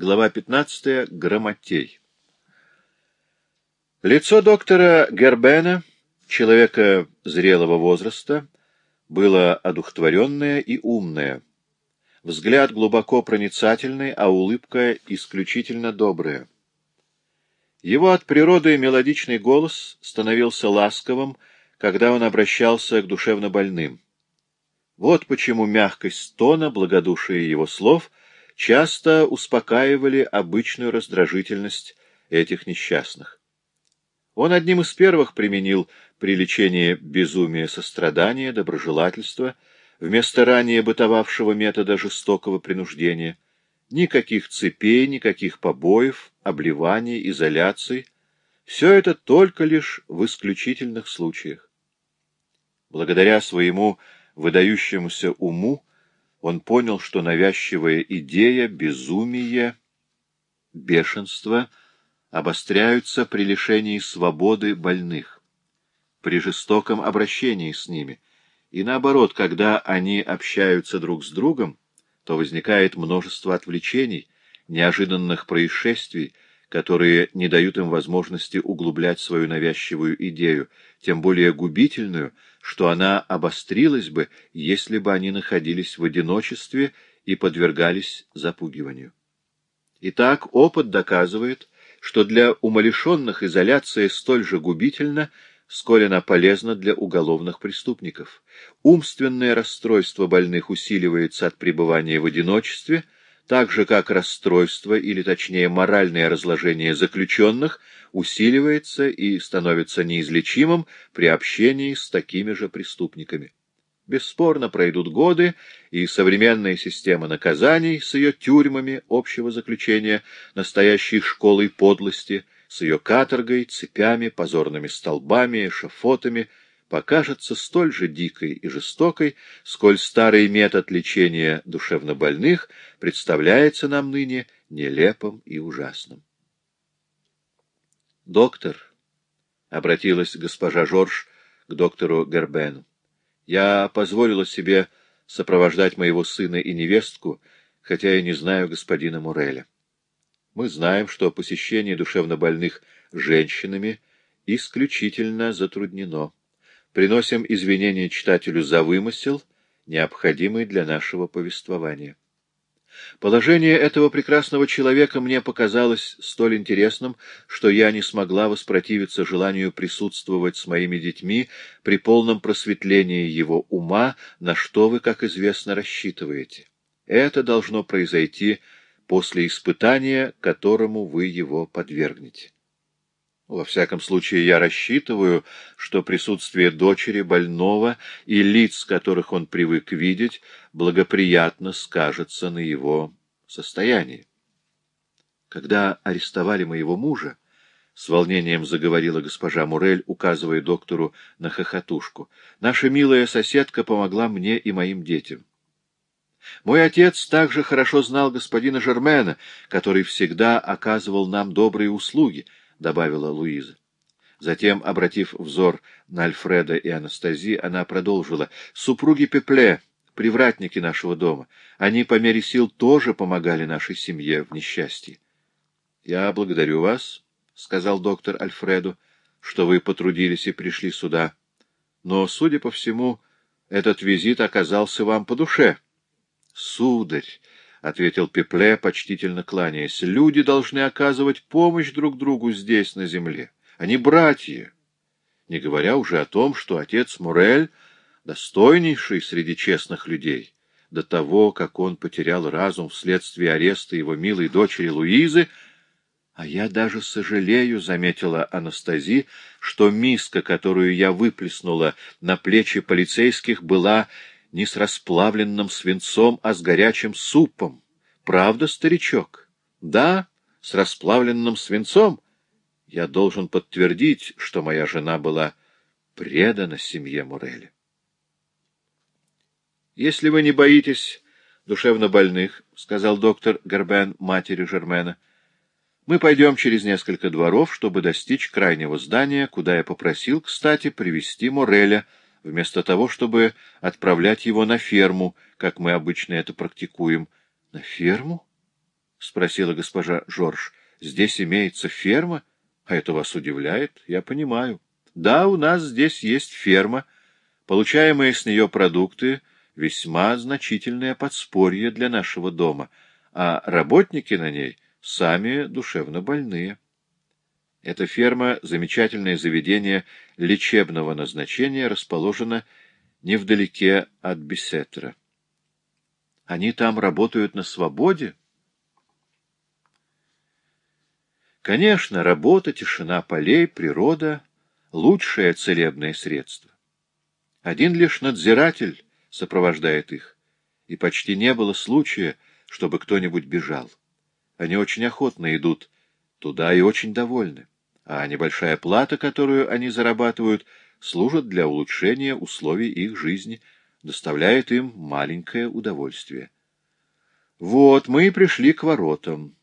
Глава 15. Грамотей. Лицо доктора Гербена, человека зрелого возраста, было одухотворенное и умное. Взгляд глубоко проницательный, а улыбка исключительно добрая. Его от природы мелодичный голос становился ласковым, когда он обращался к душевно больным. Вот почему мягкость тона, благодушие его слов часто успокаивали обычную раздражительность этих несчастных. Он одним из первых применил при лечении безумия сострадания, доброжелательства, вместо ранее бытовавшего метода жестокого принуждения. Никаких цепей, никаких побоев, обливаний, изоляций. Все это только лишь в исключительных случаях. Благодаря своему выдающемуся уму он понял, что навязчивая идея, безумие, бешенство обостряются при лишении свободы больных, при жестоком обращении с ними, и наоборот, когда они общаются друг с другом, то возникает множество отвлечений, неожиданных происшествий, которые не дают им возможности углублять свою навязчивую идею, тем более губительную, что она обострилась бы, если бы они находились в одиночестве и подвергались запугиванию. Итак, опыт доказывает, что для умалишенных изоляция столь же губительна, сколь она полезна для уголовных преступников. Умственное расстройство больных усиливается от пребывания в одиночестве – так же как расстройство, или точнее моральное разложение заключенных, усиливается и становится неизлечимым при общении с такими же преступниками. Бесспорно пройдут годы, и современная система наказаний с ее тюрьмами общего заключения, настоящей школой подлости, с ее каторгой, цепями, позорными столбами, шафотами — покажется столь же дикой и жестокой, сколь старый метод лечения душевнобольных представляется нам ныне нелепым и ужасным. «Доктор», — обратилась госпожа Жорж к доктору Гербену, — «я позволила себе сопровождать моего сына и невестку, хотя и не знаю господина Муреля. Мы знаем, что посещение душевнобольных женщинами исключительно затруднено. Приносим извинения читателю за вымысел, необходимый для нашего повествования. Положение этого прекрасного человека мне показалось столь интересным, что я не смогла воспротивиться желанию присутствовать с моими детьми при полном просветлении его ума, на что вы, как известно, рассчитываете. Это должно произойти после испытания, которому вы его подвергнете. Во всяком случае, я рассчитываю, что присутствие дочери больного и лиц, которых он привык видеть, благоприятно скажется на его состоянии. Когда арестовали моего мужа, с волнением заговорила госпожа Мурель, указывая доктору на хохотушку, наша милая соседка помогла мне и моим детям. Мой отец также хорошо знал господина Жермена, который всегда оказывал нам добрые услуги —— добавила Луиза. Затем, обратив взор на Альфреда и Анастази, она продолжила. — Супруги Пепле, привратники нашего дома, они по мере сил тоже помогали нашей семье в несчастье. — Я благодарю вас, — сказал доктор Альфреду, — что вы потрудились и пришли сюда. Но, судя по всему, этот визит оказался вам по душе. — Сударь! — ответил Пепле, почтительно кланяясь. — Люди должны оказывать помощь друг другу здесь, на земле. Они братья. Не говоря уже о том, что отец Мурель — достойнейший среди честных людей. До того, как он потерял разум вследствие ареста его милой дочери Луизы, а я даже сожалею, — заметила Анастази, — что миска, которую я выплеснула на плечи полицейских, была не с расплавленным свинцом, а с горячим супом. Правда, старичок? Да, с расплавленным свинцом. Я должен подтвердить, что моя жена была предана семье Муреля. Если вы не боитесь душевно больных, — сказал доктор Горбен матери Жермена, — мы пойдем через несколько дворов, чтобы достичь крайнего здания, куда я попросил, кстати, привести Муреля — вместо того, чтобы отправлять его на ферму, как мы обычно это практикуем. — На ферму? — спросила госпожа Жорж. — Здесь имеется ферма? А это вас удивляет? Я понимаю. Да, у нас здесь есть ферма. Получаемые с нее продукты — весьма значительное подспорье для нашего дома, а работники на ней сами душевно больные. Эта ферма — замечательное заведение лечебного назначения, расположена невдалеке от Бесетра. Они там работают на свободе? Конечно, работа, тишина полей, природа — лучшее целебное средство. Один лишь надзиратель сопровождает их, и почти не было случая, чтобы кто-нибудь бежал. Они очень охотно идут туда и очень довольны, а небольшая плата, которую они зарабатывают, служит для улучшения условий их жизни, доставляет им маленькое удовольствие. Вот мы и пришли к воротам.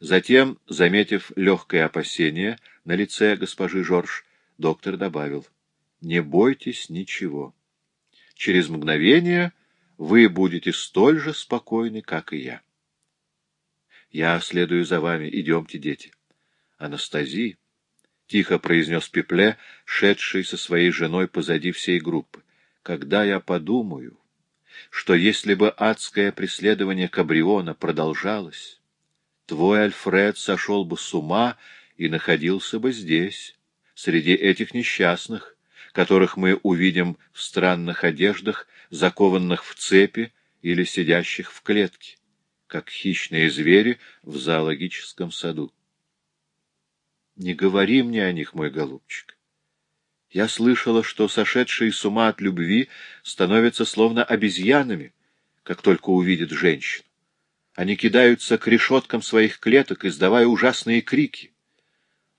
Затем, заметив легкое опасение на лице госпожи Жорж, доктор добавил, «Не бойтесь ничего. Через мгновение вы будете столь же спокойны, как и я». Я следую за вами. Идемте, дети. Анастазия, — тихо произнес Пепле, шедший со своей женой позади всей группы, — когда я подумаю, что если бы адское преследование Кабриона продолжалось, твой Альфред сошел бы с ума и находился бы здесь, среди этих несчастных, которых мы увидим в странных одеждах, закованных в цепи или сидящих в клетке как хищные звери в зоологическом саду. Не говори мне о них, мой голубчик. Я слышала, что сошедшие с ума от любви становятся словно обезьянами, как только увидят женщину. Они кидаются к решеткам своих клеток, издавая ужасные крики.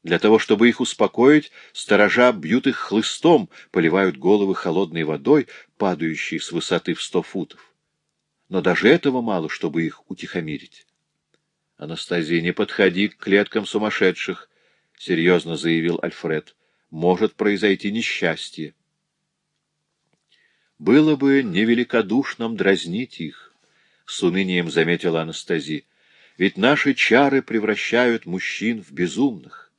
Для того, чтобы их успокоить, сторожа бьют их хлыстом, поливают головы холодной водой, падающей с высоты в сто футов но даже этого мало, чтобы их утихомирить. — Анастасия, не подходи к клеткам сумасшедших, — серьезно заявил Альфред. — Может произойти несчастье. Было бы невеликодушным дразнить их, — с унынием заметила Анастасия. Ведь наши чары превращают мужчин в безумных.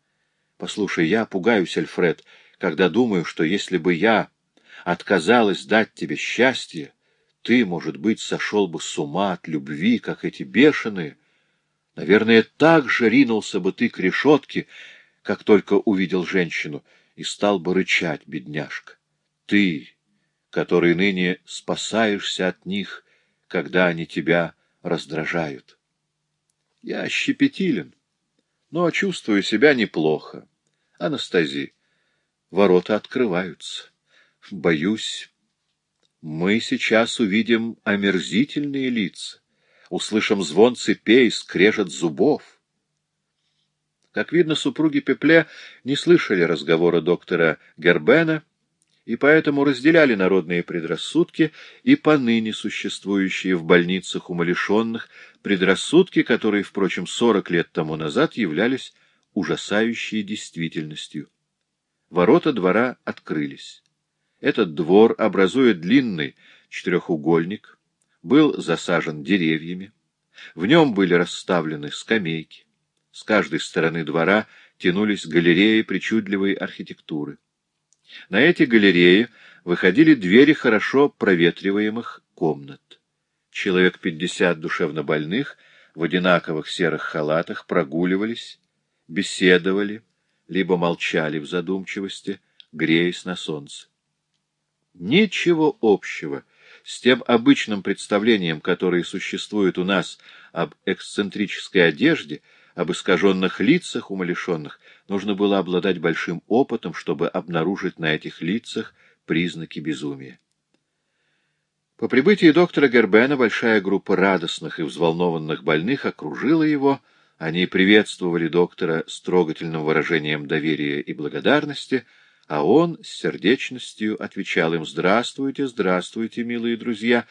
Послушай, я пугаюсь, Альфред, когда думаю, что если бы я отказалась дать тебе счастье, ты, может быть, сошел бы с ума от любви, как эти бешеные. Наверное, так же ринулся бы ты к решетке, как только увидел женщину, и стал бы рычать, бедняжка. Ты, который ныне спасаешься от них, когда они тебя раздражают. Я щепетилен, но чувствую себя неплохо. Анастасия, ворота открываются. Боюсь, мы сейчас увидим омерзительные лица, услышим звон цепей, скрежет зубов. Как видно, супруги Пепле не слышали разговора доктора Гербена и поэтому разделяли народные предрассудки и поныне существующие в больницах умалишенных предрассудки, которые, впрочем, сорок лет тому назад являлись ужасающей действительностью. Ворота двора открылись. Этот двор, образуя длинный четырехугольник, был засажен деревьями. В нем были расставлены скамейки. С каждой стороны двора тянулись галереи причудливой архитектуры. На эти галереи выходили двери хорошо проветриваемых комнат. Человек пятьдесят душевнобольных в одинаковых серых халатах прогуливались, беседовали, либо молчали в задумчивости, греясь на солнце. Ничего общего с тем обычным представлением, которое существует у нас об эксцентрической одежде, об искаженных лицах умалишенных, нужно было обладать большим опытом, чтобы обнаружить на этих лицах признаки безумия. По прибытии доктора Гербена большая группа радостных и взволнованных больных окружила его, они приветствовали доктора с трогательным выражением доверия и благодарности — а он с сердечностью отвечал им «Здравствуйте, здравствуйте, милые друзья».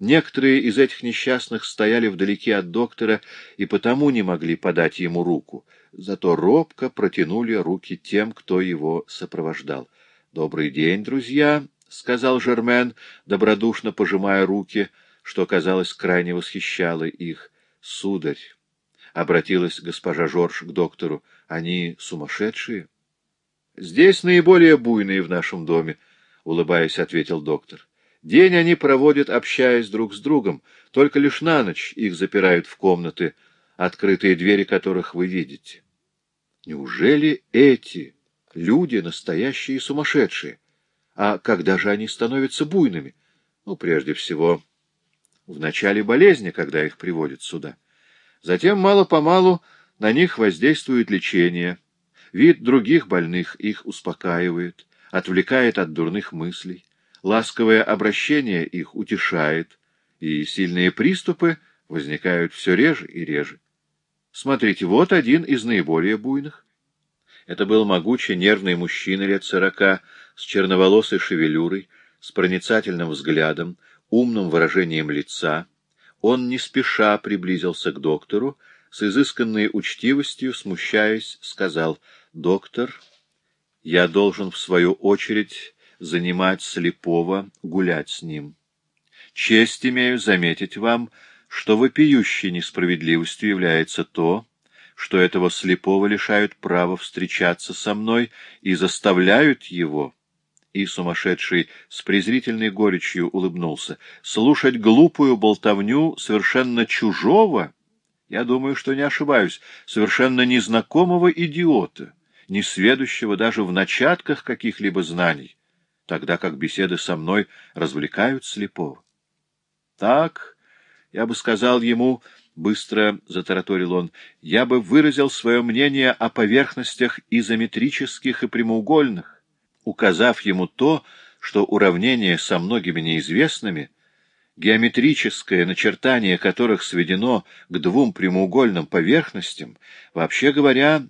Некоторые из этих несчастных стояли вдалеке от доктора и потому не могли подать ему руку, зато робко протянули руки тем, кто его сопровождал. «Добрый день, друзья», — сказал Жермен, добродушно пожимая руки, что, казалось, крайне восхищало их. Сударь, — обратилась госпожа Жорж к доктору, — они сумасшедшие? — Здесь наиболее буйные в нашем доме, — улыбаясь, ответил доктор. День они проводят, общаясь друг с другом, только лишь на ночь их запирают в комнаты, открытые двери которых вы видите. Неужели эти люди настоящие сумасшедшие? А когда же они становятся буйными? Ну, прежде всего, в начале болезни, когда их приводят сюда. Затем мало-помалу на них воздействует лечение. Вид других больных их успокаивает, отвлекает от дурных мыслей. Ласковое обращение их утешает, и сильные приступы возникают все реже и реже. Смотрите, вот один из наиболее буйных. Это был могучий нервный мужчина лет сорока, с черноволосой шевелюрой, с проницательным взглядом, умным выражением лица. Он не спеша приблизился к доктору, с изысканной учтивостью, смущаясь, сказал, «Доктор, я должен, в свою очередь, занимать слепого, гулять с ним. Честь имею заметить вам, что вопиющей несправедливостью является то, что этого слепого лишают права встречаться со мной и заставляют его, и сумасшедший с презрительной горечью улыбнулся, слушать глупую болтовню совершенно чужого, я думаю, что не ошибаюсь, совершенно незнакомого идиота, не сведущего даже в начатках каких-либо знаний, тогда как беседы со мной развлекают слепого. Так, я бы сказал ему, быстро затараторил он, я бы выразил свое мнение о поверхностях изометрических и прямоугольных, указав ему то, что уравнение со многими неизвестными, геометрическое начертание которых сведено к двум прямоугольным поверхностям, вообще говоря,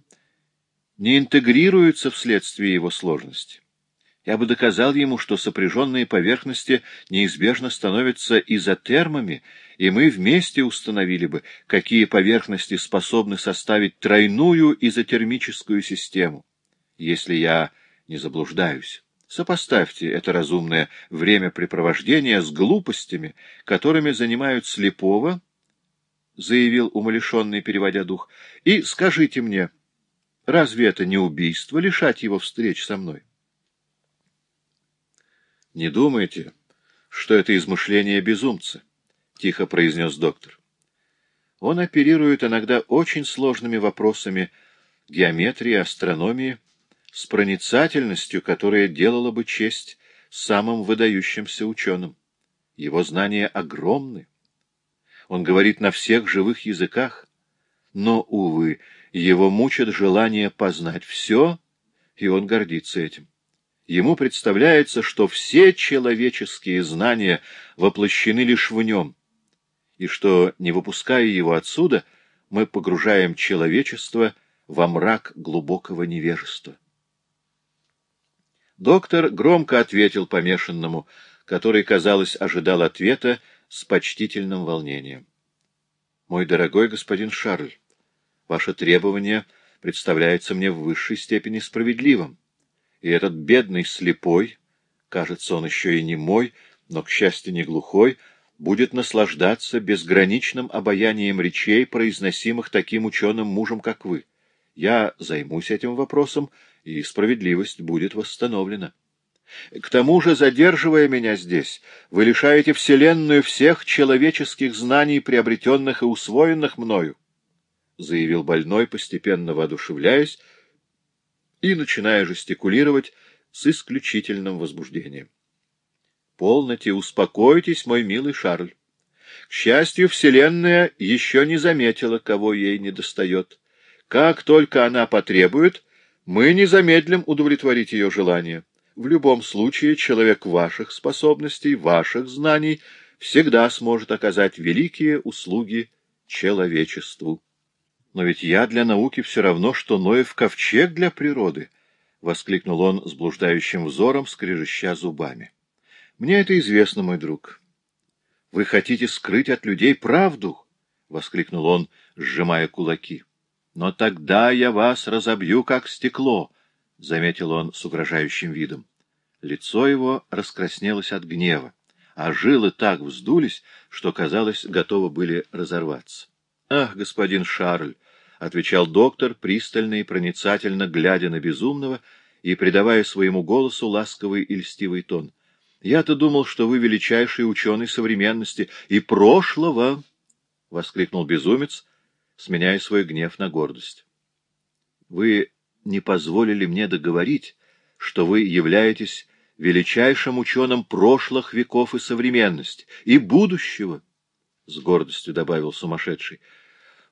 не интегрируется вследствие его сложности я бы доказал ему, что сопряженные поверхности неизбежно становятся изотермами, и мы вместе установили бы, какие поверхности способны составить тройную изотермическую систему. Если я не заблуждаюсь, сопоставьте это разумное времяпрепровождение с глупостями, которыми занимают слепого, — заявил умалишенный, переводя дух, — и скажите мне, разве это не убийство лишать его встреч со мной? — Не думайте, что это измышление безумца, — тихо произнес доктор. Он оперирует иногда очень сложными вопросами геометрии, астрономии, с проницательностью, которая делала бы честь самым выдающимся ученым. Его знания огромны. Он говорит на всех живых языках, но, увы, его мучит желание познать все, и он гордится этим. Ему представляется, что все человеческие знания воплощены лишь в нем, и что, не выпуская его отсюда, мы погружаем человечество во мрак глубокого невежества. Доктор громко ответил помешанному, который, казалось, ожидал ответа с почтительным волнением. «Мой дорогой господин Шарль, ваше требование представляется мне в высшей степени справедливым и этот бедный слепой, кажется, он еще и не мой, но, к счастью, не глухой, будет наслаждаться безграничным обаянием речей, произносимых таким ученым мужем, как вы. Я займусь этим вопросом, и справедливость будет восстановлена. К тому же, задерживая меня здесь, вы лишаете Вселенную всех человеческих знаний, приобретенных и усвоенных мною, — заявил больной, постепенно воодушевляясь, и начиная жестикулировать с исключительным возбуждением. «Полноте, успокойтесь, мой милый Шарль. К счастью, Вселенная еще не заметила, кого ей недостает. Как только она потребует, мы не замедлим удовлетворить ее желание. В любом случае, человек ваших способностей, ваших знаний всегда сможет оказать великие услуги человечеству. Но ведь я для науки все равно, что Ноев ковчег для природы, — воскликнул он с блуждающим взором, скрежеща зубами. — Мне это известно, мой друг. — Вы хотите скрыть от людей правду? — воскликнул он, сжимая кулаки. — Но тогда я вас разобью, как стекло, — заметил он с угрожающим видом. Лицо его раскраснелось от гнева, а жилы так вздулись, что, казалось, готовы были разорваться. Ах, господин Шарль, — отвечал доктор, пристально и проницательно глядя на безумного и придавая своему голосу ласковый и льстивый тон. — Я-то думал, что вы величайший ученый современности и прошлого! — воскликнул безумец, сменяя свой гнев на гордость. — Вы не позволили мне договорить, что вы являетесь величайшим ученым прошлых веков и современности, и будущего, — с гордостью добавил сумасшедший.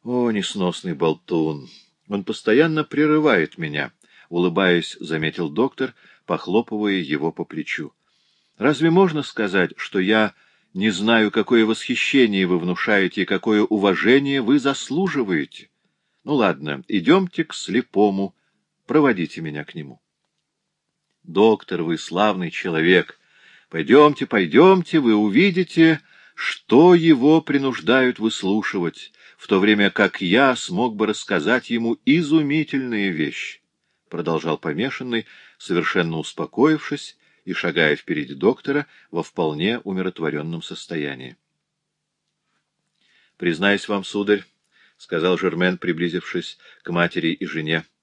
О, несносный болтун! Он постоянно прерывает меня, — улыбаясь, заметил доктор, похлопывая его по плечу. Разве можно сказать, что я не знаю, какое восхищение вы внушаете и какое уважение вы заслуживаете? Ну ладно, идемте к слепому, проводите меня к нему. Доктор, вы славный человек. Пойдемте, пойдемте, вы увидите, что его принуждают выслушивать, в то время как я смог бы рассказать ему изумительные вещи. Продолжал помешанный, совершенно успокоившись и шагая впереди доктора во вполне умиротворенном состоянии. — Признаюсь вам, сударь, — сказал Жермен, приблизившись к матери и жене, —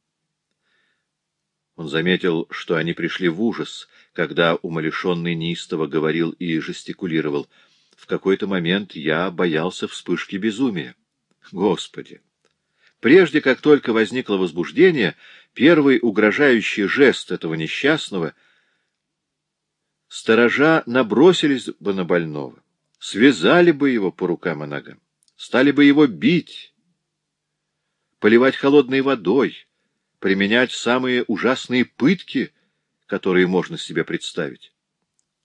он заметил, что они пришли в ужас, когда умалишенный неистово говорил и жестикулировал. В какой-то момент я боялся вспышки безумия. Господи! Прежде как только возникло возбуждение, первый угрожающий жест этого несчастного сторожа набросились бы на больного, связали бы его по рукам и ногам, стали бы его бить, поливать холодной водой, применять самые ужасные пытки, которые можно себе представить.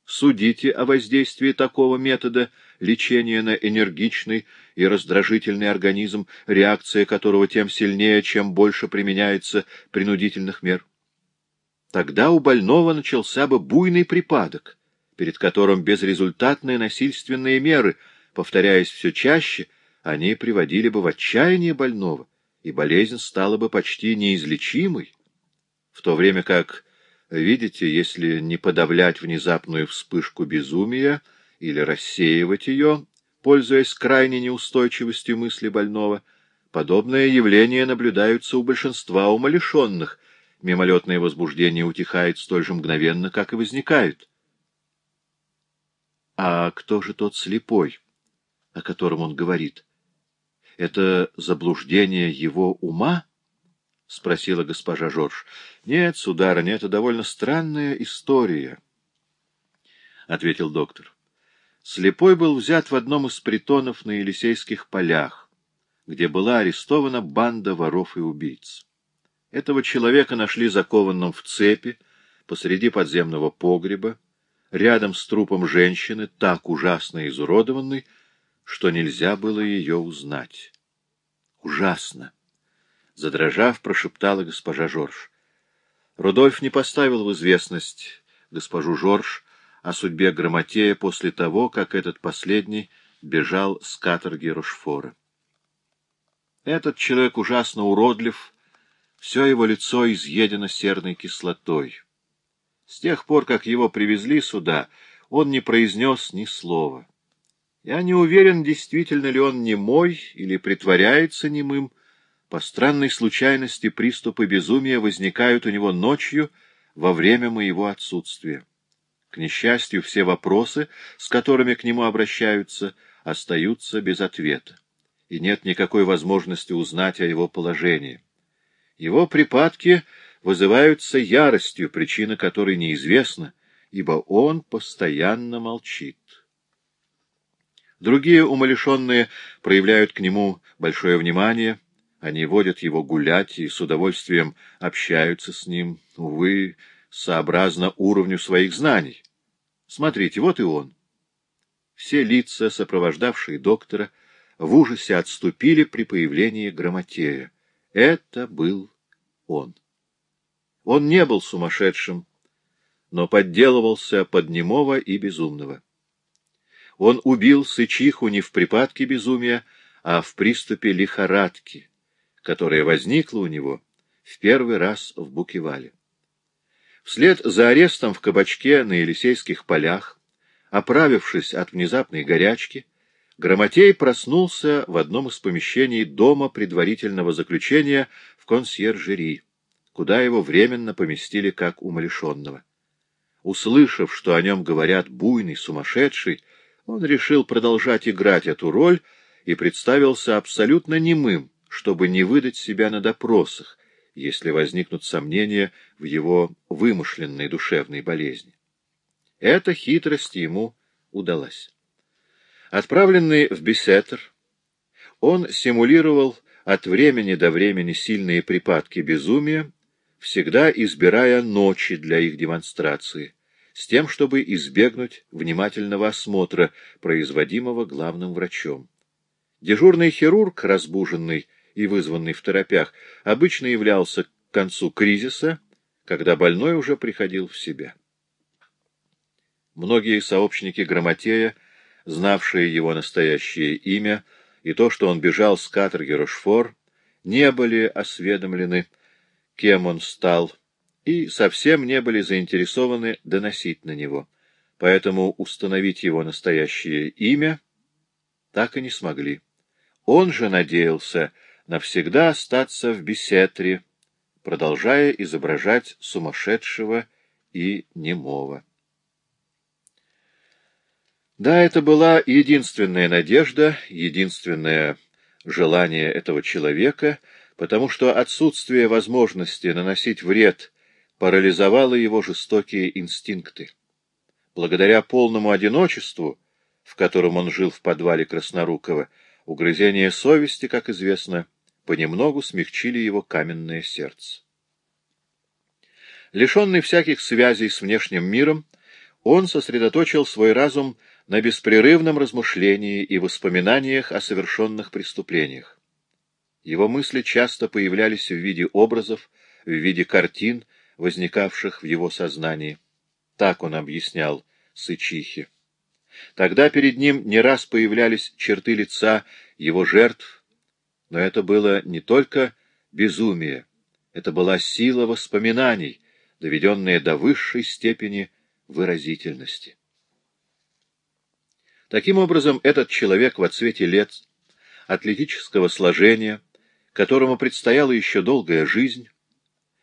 Судите о воздействии такого метода лечения на энергичный и раздражительный организм, реакция которого тем сильнее, чем больше применяется принудительных мер. Тогда у больного начался бы буйный припадок, перед которым безрезультатные насильственные меры, повторяясь все чаще, они приводили бы в отчаяние больного, и болезнь стала бы почти неизлечимой, в то время как, видите, если не подавлять внезапную вспышку безумия или рассеивать ее, пользуясь крайней неустойчивостью мысли больного, подобные явления наблюдаются у большинства умалишенных, мимолетное возбуждение утихает столь же мгновенно, как и возникает. А кто же тот слепой, о котором он говорит? — Это заблуждение его ума? — спросила госпожа Жорж. — Нет, сударыня, это довольно странная история, — ответил доктор. Слепой был взят в одном из притонов на Елисейских полях, где была арестована банда воров и убийц. Этого человека нашли закованным в цепи посреди подземного погреба, рядом с трупом женщины, так ужасно изуродованной, что нельзя было ее узнать. Ужасно! Задрожав, прошептала госпожа Жорж. Рудольф не поставил в известность госпожу Жорж о судьбе Грамотея после того, как этот последний бежал с каторги Рошфора. Этот человек ужасно уродлив, все его лицо изъедено серной кислотой. С тех пор, как его привезли сюда, он не произнес ни слова. Я не уверен, действительно ли он немой или притворяется немым. По странной случайности приступы безумия возникают у него ночью во время моего отсутствия. К несчастью, все вопросы, с которыми к нему обращаются, остаются без ответа, и нет никакой возможности узнать о его положении. Его припадки вызываются яростью, причина которой неизвестна, ибо он постоянно молчит. Другие умалишенные проявляют к нему большое внимание, они водят его гулять и с удовольствием общаются с ним, увы, сообразно уровню своих знаний. Смотрите, вот и он. Все лица, сопровождавшие доктора, в ужасе отступили при появлении Грамотея. Это был он. Он не был сумасшедшим, но подделывался под немого и безумного. Он убил Сычиху не в припадке безумия, а в приступе лихорадки, которая возникла у него в первый раз в Букевале. Вслед за арестом в кабачке на Елисейских полях, оправившись от внезапной горячки, Грамотей проснулся в одном из помещений дома предварительного заключения в консьержери, куда его временно поместили как умалишенного. Услышав, что о нем говорят буйный, сумасшедший, он решил продолжать играть эту роль и представился абсолютно немым, чтобы не выдать себя на допросах, если возникнут сомнения в его вымышленной душевной болезни. Эта хитрость ему удалась. Отправленный в Бесетер, он симулировал от времени до времени сильные припадки безумия, всегда избирая ночи для их демонстрации, с тем, чтобы избегнуть внимательного осмотра, производимого главным врачом. Дежурный хирург, разбуженный и вызванный в торопях, обычно являлся к концу кризиса, когда больной уже приходил в себя. Многие сообщники Грамотея знавшие его настоящее имя, и то, что он бежал с каторги Рошфор, не были осведомлены, кем он стал, и совсем не были заинтересованы доносить на него. Поэтому установить его настоящее имя так и не смогли. Он же надеялся навсегда остаться в беседре, продолжая изображать сумасшедшего и немого. Да, это была единственная надежда, единственное желание этого человека, потому что отсутствие возможности наносить вред парализовало его жестокие инстинкты. Благодаря полному одиночеству, в котором он жил в подвале Краснорукова, угрызения совести, как известно, понемногу смягчили его каменное сердце. Лишенный всяких связей с внешним миром, он сосредоточил свой разум на беспрерывном размышлении и воспоминаниях о совершенных преступлениях. Его мысли часто появлялись в виде образов, в виде картин, возникавших в его сознании. Так он объяснял Сычихе. Тогда перед ним не раз появлялись черты лица его жертв, но это было не только безумие, это была сила воспоминаний, доведенная до высшей степени выразительности. Таким образом, этот человек в цвете лет, атлетического сложения, которому предстояла еще долгая жизнь,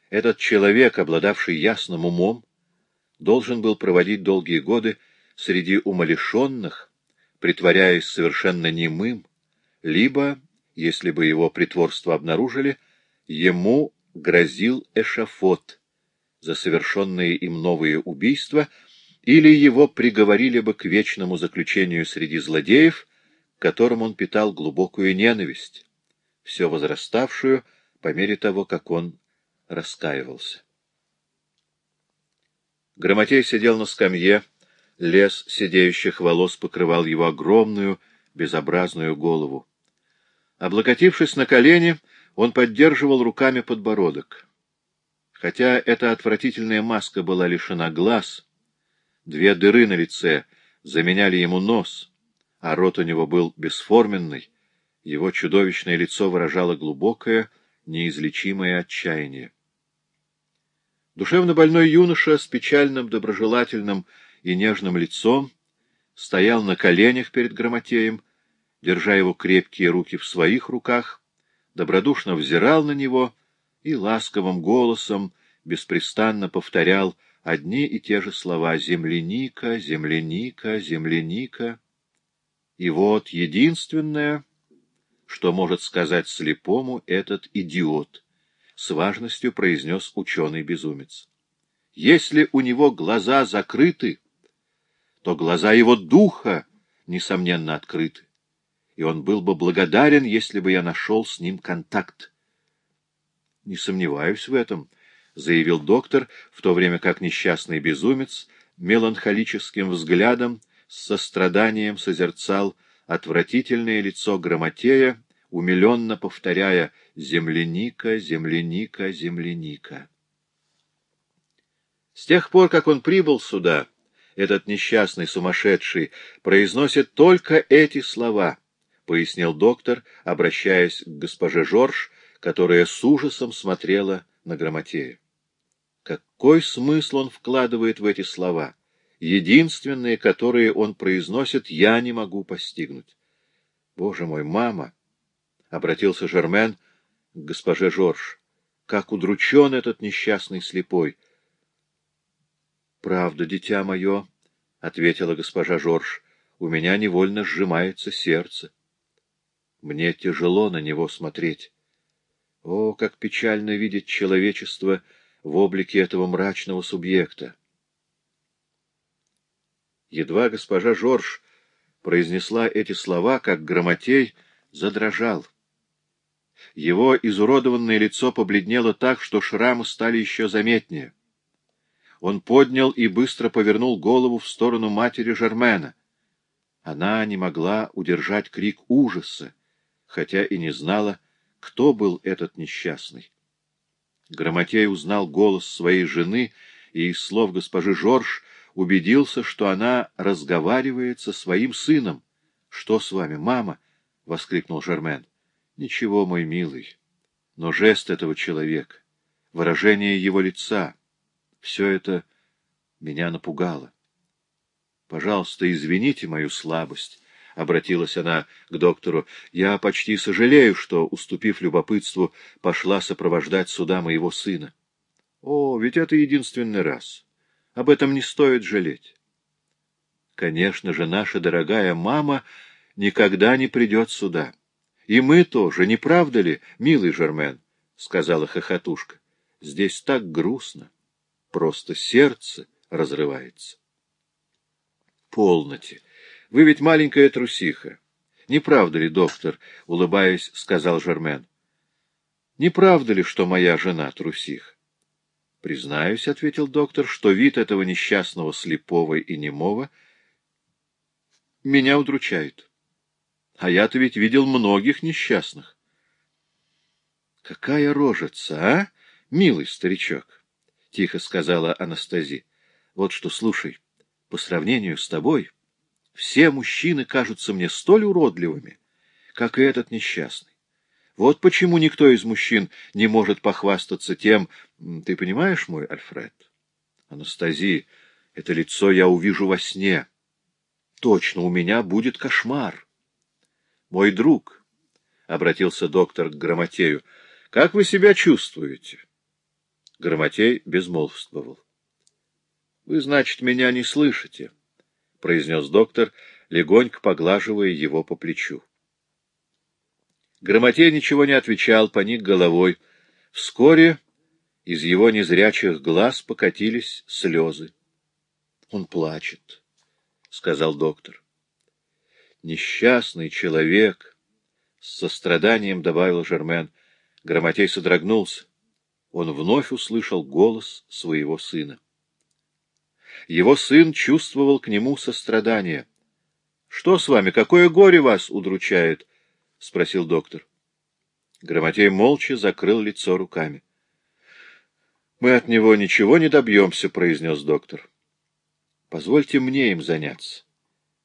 этот человек, обладавший ясным умом, должен был проводить долгие годы среди умалишенных, притворяясь совершенно немым, либо, если бы его притворство обнаружили, ему грозил эшафот за совершенные им новые убийства — или его приговорили бы к вечному заключению среди злодеев, к которым он питал глубокую ненависть, все возраставшую по мере того, как он раскаивался. Грамотей сидел на скамье, лес сидеющих волос покрывал его огромную, безобразную голову. Облокотившись на колени, он поддерживал руками подбородок. Хотя эта отвратительная маска была лишена глаз, Две дыры на лице заменяли ему нос, а рот у него был бесформенный. Его чудовищное лицо выражало глубокое, неизлечимое отчаяние. Душевно больной юноша с печальным, доброжелательным и нежным лицом стоял на коленях перед Грамотеем, держа его крепкие руки в своих руках, добродушно взирал на него и ласковым голосом беспрестанно повторял одни и те же слова «земляника», «земляника», «земляника». И вот единственное, что может сказать слепому этот идиот, с важностью произнес ученый-безумец. Если у него глаза закрыты, то глаза его духа, несомненно, открыты, и он был бы благодарен, если бы я нашел с ним контакт. Не сомневаюсь в этом, — заявил доктор, в то время как несчастный безумец меланхолическим взглядом с состраданием созерцал отвратительное лицо Грамотея, умиленно повторяя «земляника, земляника, земляника». С тех пор, как он прибыл сюда, этот несчастный сумасшедший произносит только эти слова, — пояснил доктор, обращаясь к госпоже Жорж, которая с ужасом смотрела на Грамотея. Какой смысл он вкладывает в эти слова? Единственные, которые он произносит, я не могу постигнуть. — Боже мой, мама! — обратился Жермен к госпоже Жорж. — Как удручен этот несчастный слепой! — Правда, дитя мое, — ответила госпожа Жорж, — у меня невольно сжимается сердце. Мне тяжело на него смотреть. О, как печально видеть человечество в облике этого мрачного субъекта! Едва госпожа Жорж произнесла эти слова, как Грамотей задрожал. Его изуродованное лицо побледнело так, что шрамы стали еще заметнее. Он поднял и быстро повернул голову в сторону матери Жермена. Она не могла удержать крик ужаса, хотя и не знала, кто был этот несчастный. Грамотей узнал голос своей жены и из слов госпожи Жорж убедился, что она разговаривает со своим сыном. — Что с вами, мама? — воскликнул Жермен. — Ничего, мой милый. Но жест этого человека, выражение его лица — все это меня напугало. Пожалуйста, извините мою слабость, — обратилась она к доктору. — Я почти сожалею, что, уступив любопытству, пошла сопровождать сюда моего сына. — О, ведь это единственный раз. Об этом не стоит жалеть. Конечно же, наша дорогая мама никогда не придет сюда. И мы тоже, не правда ли, милый Жермен? — сказала хохотушка. — Здесь так грустно. Просто сердце разрывается. — Полноте. Вы ведь маленькая трусиха. Не правда ли, доктор? — улыбаясь, сказал Жермен. — Не правда ли, что моя жена трусиха? Признаюсь, — ответил доктор, — что вид этого несчастного слепого и немого меня удручает. А я-то ведь видел многих несчастных. — Какая рожица, а, милый старичок? — тихо сказала Анастази. — Вот что, слушай, по сравнению с тобой все мужчины кажутся мне столь уродливыми, как и этот несчастный. Вот почему никто из мужчин не может похвастаться тем, ты понимаешь, мой Альфред? Анастасия, это лицо я увижу во сне. Точно, у меня будет кошмар. Мой друг, — обратился доктор к Грамотею, — как вы себя чувствуете? Грамотей безмолвствовал. — Вы, значит, меня не слышите, — произнес доктор, легонько поглаживая его по плечу. Грамотей ничего не отвечал, поник головой. Вскоре из его незрячих глаз покатились слезы. — Он плачет, — сказал доктор. Несчастный человек, — с состраданием добавил Жермен. Грамотей содрогнулся. Он вновь услышал голос своего сына. Его сын чувствовал к нему сострадание. — Что с вами? Какое горе вас удручает? — спросил доктор. Грамотей молча закрыл лицо руками. — Мы от него ничего не добьемся, — произнес доктор. — Позвольте мне им заняться.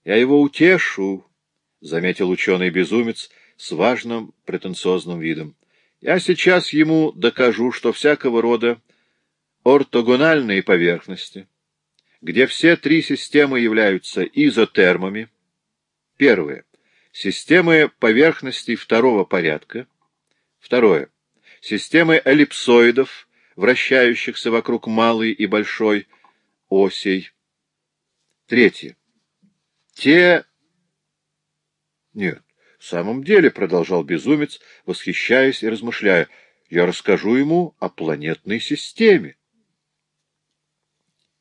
Я его утешу, — заметил ученый-безумец с важным претенциозным видом. Я сейчас ему докажу, что всякого рода ортогональные поверхности, где все три системы являются изотермами, первое — системы поверхностей второго порядка, второе — системы эллипсоидов, вращающихся вокруг малой и большой осей. Третье. Те... Нет, в самом деле, — продолжал безумец, восхищаясь и размышляя, — я расскажу ему о планетной системе.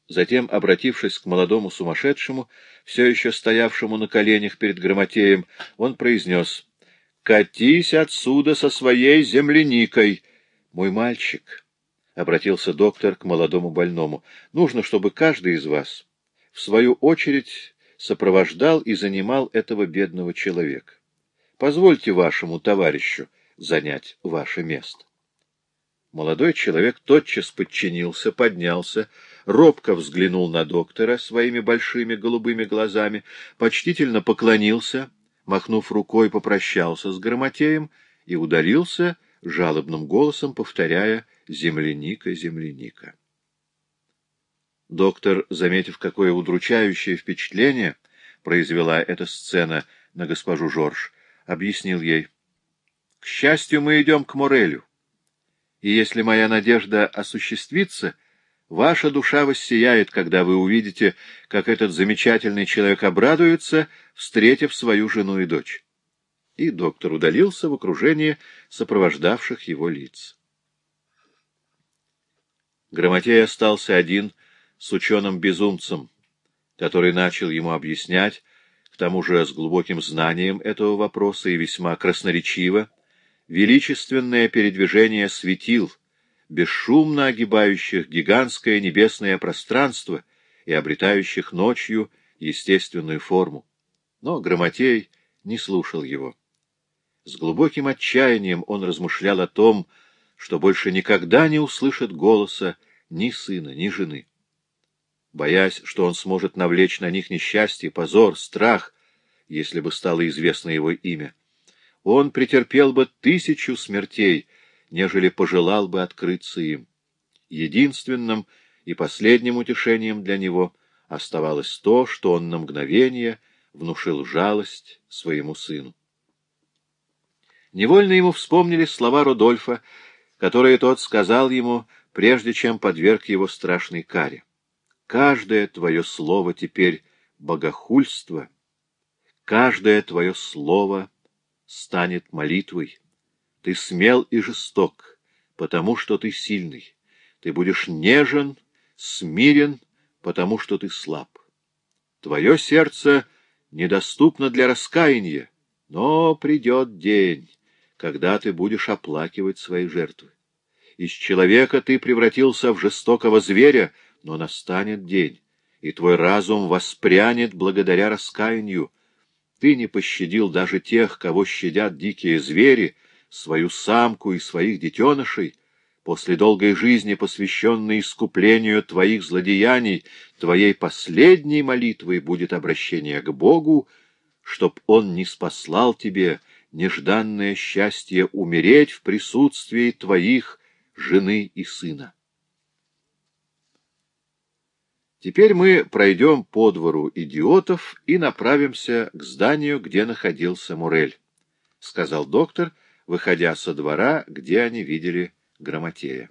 Затем, обратившись к молодому сумасшедшему, все еще стоявшему на коленях перед Грамотеем, он произнес, — «Катись отсюда со своей земляникой, мой мальчик». — обратился доктор к молодому больному. — Нужно, чтобы каждый из вас, в свою очередь, сопровождал и занимал этого бедного человека. Позвольте вашему товарищу занять ваше место. Молодой человек тотчас подчинился, поднялся, робко взглянул на доктора своими большими голубыми глазами, почтительно поклонился, махнув рукой, попрощался с Грамотеем и удалился, жалобным голосом повторяя «земляника, земляника». Доктор, заметив, какое удручающее впечатление произвела эта сцена на госпожу Жорж, объяснил ей. — К счастью, мы идем к Морелю. И если моя надежда осуществится, ваша душа воссияет, когда вы увидите, как этот замечательный человек обрадуется, встретив свою жену и дочь. И доктор удалился в окружении сопровождавших его лиц. Грамотей остался один с ученым-безумцем, который начал ему объяснять, к тому же с глубоким знанием этого вопроса и весьма красноречиво, величественное передвижение светил, бесшумно огибающих гигантское небесное пространство и обретающих ночью естественную форму. Но Грамотей не слушал его. С глубоким отчаянием он размышлял о том, что больше никогда не услышит голоса ни сына, ни жены. Боясь, что он сможет навлечь на них несчастье, позор, страх, если бы стало известно его имя, он претерпел бы тысячу смертей, нежели пожелал бы открыться им. Единственным и последним утешением для него оставалось то, что он на мгновение внушил жалость своему сыну. Невольно ему вспомнили слова Рудольфа, которые тот сказал ему, прежде чем подверг его страшной каре. Каждое твое слово теперь богохульство, каждое твое слово станет молитвой. Ты смел и жесток, потому что ты сильный. Ты будешь нежен, смирен, потому что ты слаб. Твое сердце недоступно для раскаяния, но придет день, когда ты будешь оплакивать свои жертвы. Из человека ты превратился в жестокого зверя, но настанет день, и твой разум воспрянет благодаря раскаянию. Ты не пощадил даже тех, кого щадят дикие звери, свою самку и своих детенышей. После долгой жизни, посвященной искуплению твоих злодеяний, твоей последней молитвой будет обращение к Богу, чтоб Он не спаслал тебе нежданное счастье умереть в присутствии твоих жены и сына. Теперь мы пройдем по двору идиотов и направимся к зданию, где находился Мурель, — сказал доктор, выходя со двора, где они видели Грамотея.